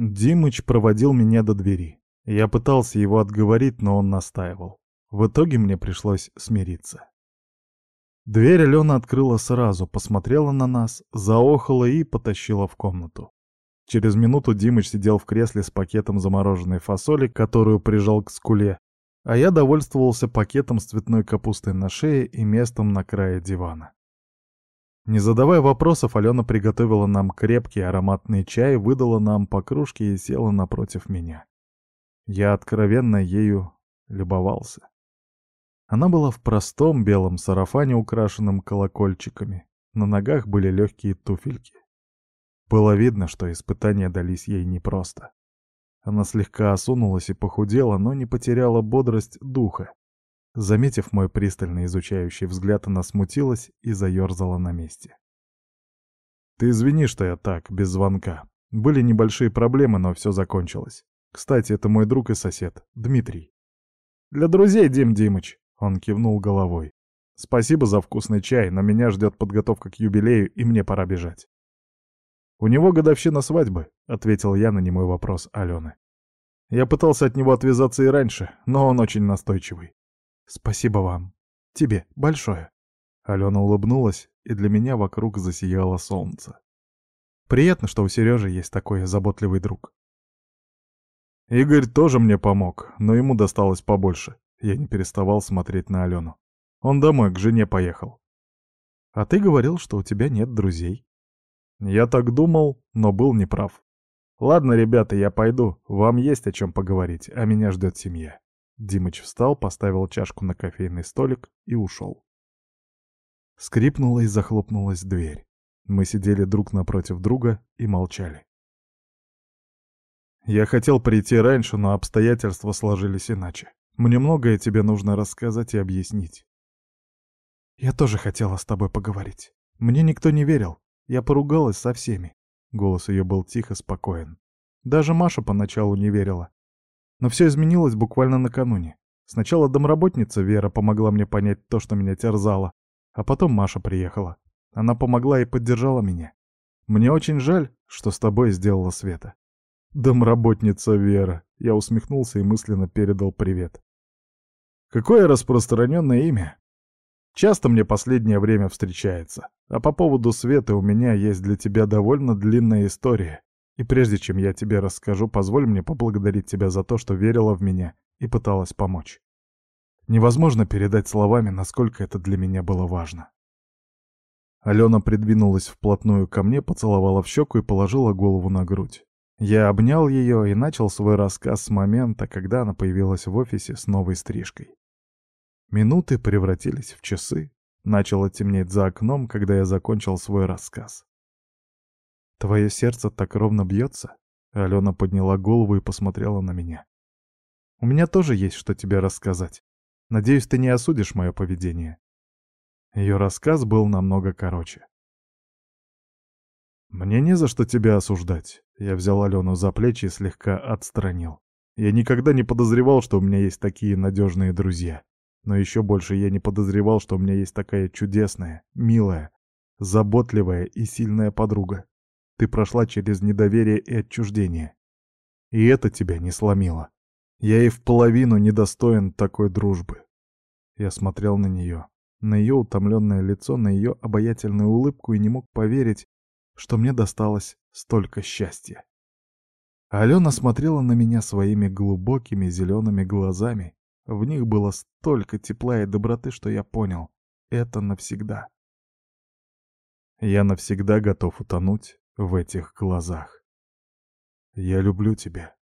Димыч проводил меня до двери. Я пытался его отговорить, но он настаивал. В итоге мне пришлось смириться. Дверь Алена открыла сразу, посмотрела на нас, заохала и потащила в комнату. Через минуту Димыч сидел в кресле с пакетом замороженной фасоли, которую прижал к скуле, а я довольствовался пакетом с цветной капустой на шее и местом на крае дивана. Не задавая вопросов, Алена приготовила нам крепкий ароматный чай, выдала нам по кружке и села напротив меня. Я откровенно ею любовался. Она была в простом белом сарафане, украшенном колокольчиками. На ногах были легкие туфельки. Было видно, что испытания дались ей непросто. Она слегка осунулась и похудела, но не потеряла бодрость духа. Заметив мой пристально изучающий взгляд, она смутилась и заерзала на месте. «Ты извини, что я так, без звонка. Были небольшие проблемы, но все закончилось. Кстати, это мой друг и сосед, Дмитрий». «Для друзей, Дим Димыч», — он кивнул головой. «Спасибо за вкусный чай, но меня ждет подготовка к юбилею, и мне пора бежать». «У него годовщина свадьбы», — ответил я на немой вопрос Алены. Я пытался от него отвязаться и раньше, но он очень настойчивый. «Спасибо вам. Тебе большое». Алена улыбнулась, и для меня вокруг засияло солнце. Приятно, что у Сережи есть такой заботливый друг. Игорь тоже мне помог, но ему досталось побольше. Я не переставал смотреть на Алену. Он домой к жене поехал. А ты говорил, что у тебя нет друзей. Я так думал, но был неправ. Ладно, ребята, я пойду. Вам есть о чем поговорить, а меня ждет семья. Димыч встал, поставил чашку на кофейный столик и ушел. Скрипнула и захлопнулась дверь. Мы сидели друг напротив друга и молчали. Я хотел прийти раньше, но обстоятельства сложились иначе. Мне многое тебе нужно рассказать и объяснить. Я тоже хотела с тобой поговорить. Мне никто не верил. Я поругалась со всеми. Голос ее был тихо спокоен. Даже Маша поначалу не верила. Но все изменилось буквально накануне. Сначала домработница Вера помогла мне понять то, что меня терзало, а потом Маша приехала. Она помогла и поддержала меня. Мне очень жаль, что с тобой сделала Света. Домработница Вера. Я усмехнулся и мысленно передал привет. Какое распространенное имя. Часто мне последнее время встречается. А по поводу Светы у меня есть для тебя довольно длинная история. И прежде чем я тебе расскажу, позволь мне поблагодарить тебя за то, что верила в меня и пыталась помочь. Невозможно передать словами, насколько это для меня было важно. Алена придвинулась вплотную ко мне, поцеловала в щеку и положила голову на грудь. Я обнял ее и начал свой рассказ с момента, когда она появилась в офисе с новой стрижкой. Минуты превратились в часы. Начало темнеть за окном, когда я закончил свой рассказ. «Твое сердце так ровно бьется?» Алена подняла голову и посмотрела на меня. «У меня тоже есть что тебе рассказать. Надеюсь, ты не осудишь мое поведение». Ее рассказ был намного короче. «Мне не за что тебя осуждать», — я взял Алену за плечи и слегка отстранил. Я никогда не подозревал, что у меня есть такие надежные друзья. Но еще больше я не подозревал, что у меня есть такая чудесная, милая, заботливая и сильная подруга. Ты прошла через недоверие и отчуждение. И это тебя не сломило. Я и в половину недостоин такой дружбы. Я смотрел на нее, на ее утомленное лицо, на ее обаятельную улыбку и не мог поверить, что мне досталось столько счастья. Алена смотрела на меня своими глубокими зелеными глазами. В них было столько тепла и доброты, что я понял — это навсегда. Я навсегда готов утонуть в этих глазах. «Я люблю тебя»,